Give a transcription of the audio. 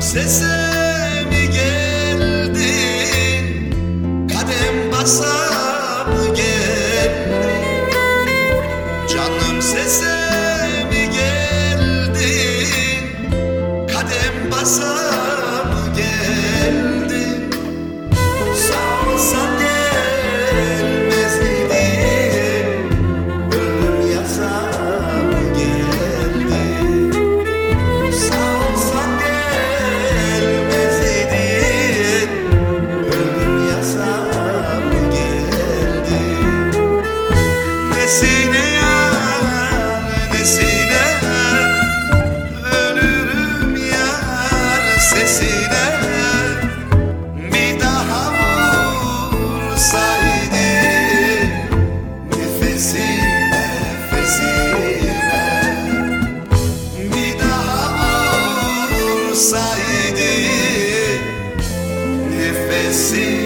sese mi geldin kadem basar Nesine yar, nesine? Ölürüm yar sesine. Bir daha vursaydı Nefesi, nefesime Bir daha vursaydı Nefesi.